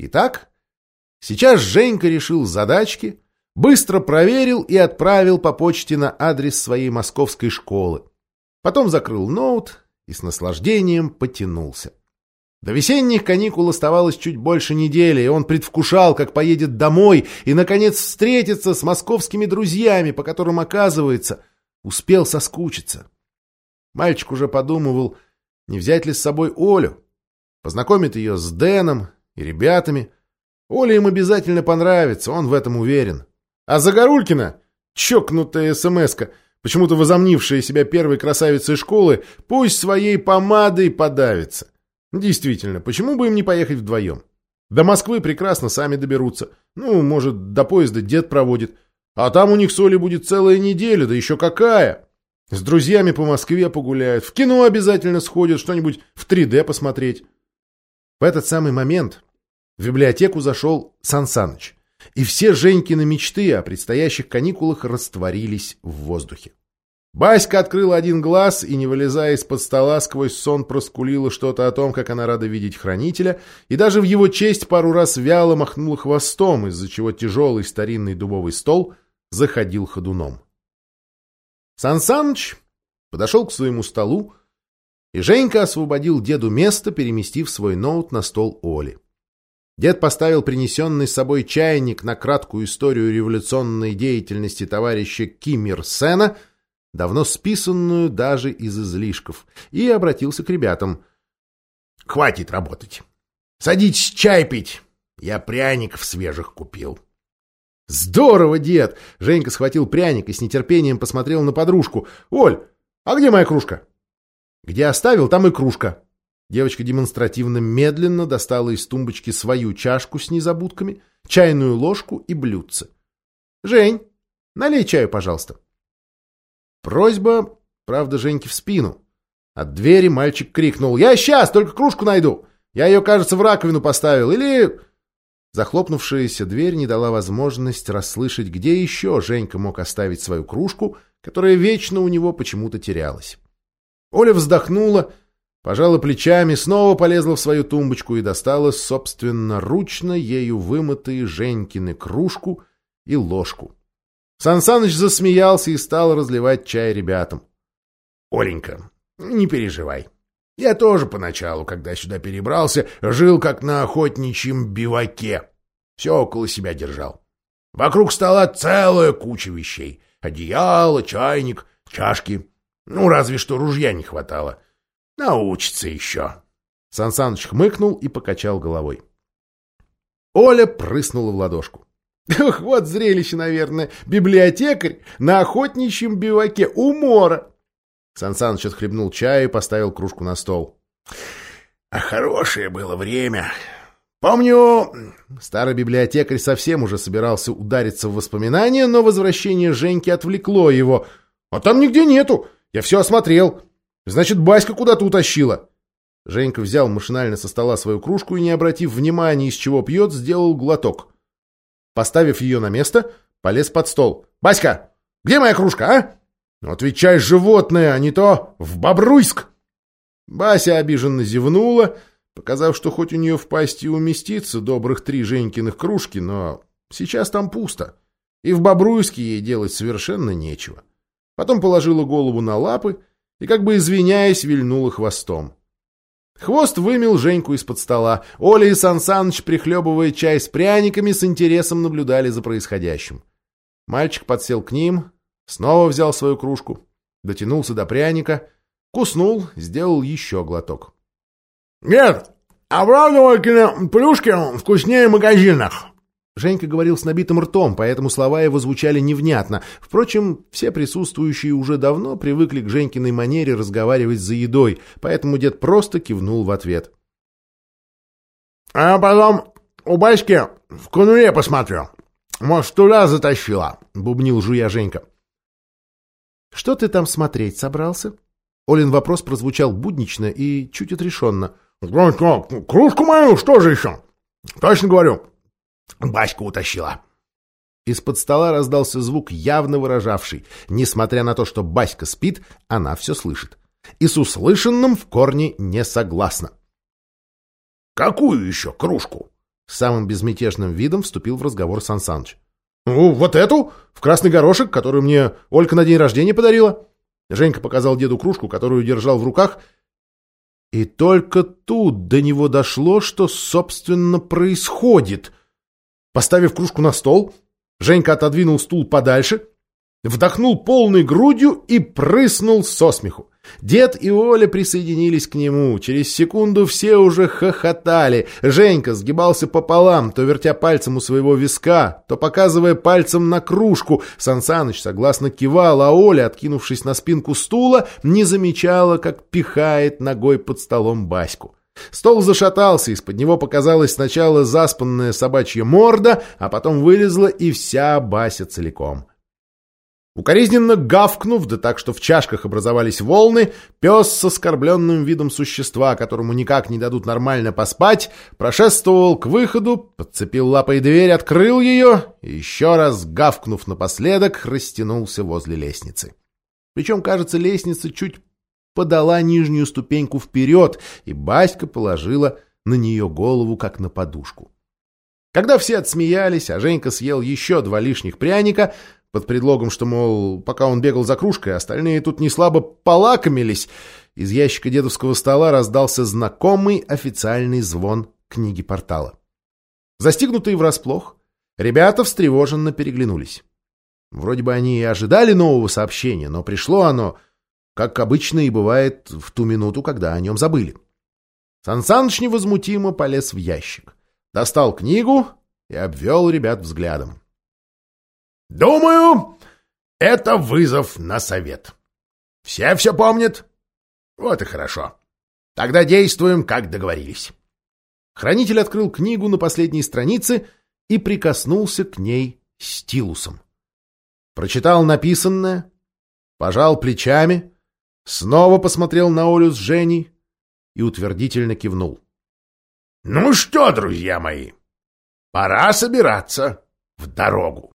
Итак, сейчас Женька решил задачки, быстро проверил и отправил по почте на адрес своей московской школы. Потом закрыл ноут и с наслаждением потянулся. До весенних каникул оставалось чуть больше недели, и он предвкушал, как поедет домой и, наконец, встретится с московскими друзьями, по которым, оказывается, успел соскучиться. Мальчик уже подумывал, не взять ли с собой Олю, познакомит ее с Дэном и ребятами. Оля им обязательно понравится, он в этом уверен. А Загорулькина, чокнутая смс-ка, почему-то возомнившая себя первой красавицей школы, пусть своей помадой подавится. Действительно, почему бы им не поехать вдвоем? До Москвы прекрасно сами доберутся. Ну, может, до поезда дед проводит. А там у них соли будет целая неделя, да еще какая! С друзьями по Москве погуляют, в кино обязательно сходят, что-нибудь в 3D посмотреть. В этот самый момент в библиотеку зашел Сан Саныч, и все Женькины мечты о предстоящих каникулах растворились в воздухе. Баська открыла один глаз и, не вылезая из-под стола, сквозь сон проскулила что-то о том, как она рада видеть хранителя, и даже в его честь пару раз вяло махнула хвостом, из-за чего тяжелый старинный дубовый стол заходил ходуном. Сан Саныч подошел к своему столу, и Женька освободил деду место, переместив свой ноут на стол Оли. Дед поставил принесенный с собой чайник на краткую историю революционной деятельности товарища Ким Сена — давно списанную даже из излишков, и обратился к ребятам. — Хватит работать. Садитесь чай пить. Я пряников свежих купил. — Здорово, дед! Женька схватил пряник и с нетерпением посмотрел на подружку. — Оль, а где моя кружка? — Где оставил, там и кружка. Девочка демонстративно медленно достала из тумбочки свою чашку с незабудками, чайную ложку и блюдце. — Жень, налей чаю, пожалуйста. — Просьба, правда, Женьке в спину. От двери мальчик крикнул «Я сейчас, только кружку найду! Я ее, кажется, в раковину поставил, или...» Захлопнувшаяся дверь не дала возможность расслышать, где еще Женька мог оставить свою кружку, которая вечно у него почему-то терялась. Оля вздохнула, пожала плечами, снова полезла в свою тумбочку и достала собственноручно ею вымытые Женькины кружку и ложку. Сансаныч засмеялся и стал разливать чай ребятам. — Оленька, не переживай. Я тоже поначалу, когда сюда перебрался, жил как на охотничьем биваке. Все около себя держал. Вокруг стола целая куча вещей. Одеяло, чайник, чашки. Ну, разве что ружья не хватало. Научится еще. Сансаныч хмыкнул и покачал головой. Оля прыснула в ладошку. Ох, вот зрелище, наверное. Библиотекарь на охотничьем биваке у мора. Сан Саныч отхлебнул чай и поставил кружку на стол. А хорошее было время. Помню, старый библиотекарь совсем уже собирался удариться в воспоминания, но возвращение Женьки отвлекло его. А там нигде нету. Я все осмотрел. Значит, Баська куда-то утащила. Женька взял машинально со стола свою кружку и, не обратив внимания, из чего пьет, сделал глоток. Поставив ее на место, полез под стол. «Баська, где моя кружка, а? Ну, отвечай, животное, а не то в Бобруйск!» Бася обиженно зевнула, показав, что хоть у нее в пасти уместится добрых три Женькиных кружки, но сейчас там пусто, и в Бобруйске ей делать совершенно нечего. Потом положила голову на лапы и, как бы извиняясь, вильнула хвостом. Хвост вымел Женьку из-под стола. Оля и Сан Саныч, прихлебывая чай с пряниками, с интересом наблюдали за происходящим. Мальчик подсел к ним, снова взял свою кружку, дотянулся до пряника, куснул, сделал еще глоток. — Нет, а правда, плюшки вкуснее магазинах, Женька говорил с набитым ртом, поэтому слова его звучали невнятно. Впрочем, все присутствующие уже давно привыкли к Женькиной манере разговаривать за едой, поэтому дед просто кивнул в ответ. — А потом у Баськи в конуре посмотрю. Может, туда затащила, — бубнил жуя Женька. — Что ты там смотреть собрался? Олин вопрос прозвучал буднично и чуть отрешенно. — Кружку мою, что же еще? — Точно говорю, Баська утащила. Из-под стола раздался звук, явно выражавший. Несмотря на то, что Баська спит, она все слышит. И с услышанным в корне не согласна. «Какую еще кружку?» Самым безмятежным видом вступил в разговор Сан Саныч. «Ну, вот эту, в красный горошек, которую мне Олька на день рождения подарила». Женька показал деду кружку, которую держал в руках, и только тут до него дошло, что, собственно, происходит. Поставив кружку на стол, Женька отодвинул стул подальше, вдохнул полной грудью и прыснул со смеху. Дед и Оля присоединились к нему. Через секунду все уже хохотали. Женька сгибался пополам, то вертя пальцем у своего виска, то показывая пальцем на кружку. Сансаныч согласно кивал, а Оля, откинувшись на спинку стула, не замечала, как пихает ногой под столом Баську. Стол зашатался, из-под него показалась сначала заспанная собачья морда, а потом вылезла и вся Бася целиком. Укоризненно гавкнув, да так, что в чашках образовались волны, пес с оскорбленным видом существа, которому никак не дадут нормально поспать, прошествовал к выходу, подцепил лапой дверь, открыл ее и еще раз, гавкнув напоследок, растянулся возле лестницы. Причем, кажется, лестница чуть подала нижнюю ступеньку вперед, и Баська положила на нее голову, как на подушку. Когда все отсмеялись, а Женька съел еще два лишних пряника, под предлогом, что, мол, пока он бегал за кружкой, остальные тут не слабо полакомились, из ящика дедовского стола раздался знакомый официальный звон книги портала. Застигнутые врасплох, ребята встревоженно переглянулись. Вроде бы они и ожидали нового сообщения, но пришло оно, как обычно и бывает, в ту минуту, когда о нем забыли. Сансаныч невозмутимо полез в ящик, достал книгу и обвел ребят взглядом. Думаю, это вызов на совет. Все все помнят? Вот и хорошо. Тогда действуем, как договорились. Хранитель открыл книгу на последней странице и прикоснулся к ней стилусом. Прочитал написанное, пожал плечами, снова посмотрел на Олю с Женей и утвердительно кивнул. — Ну что, друзья мои, пора собираться в дорогу.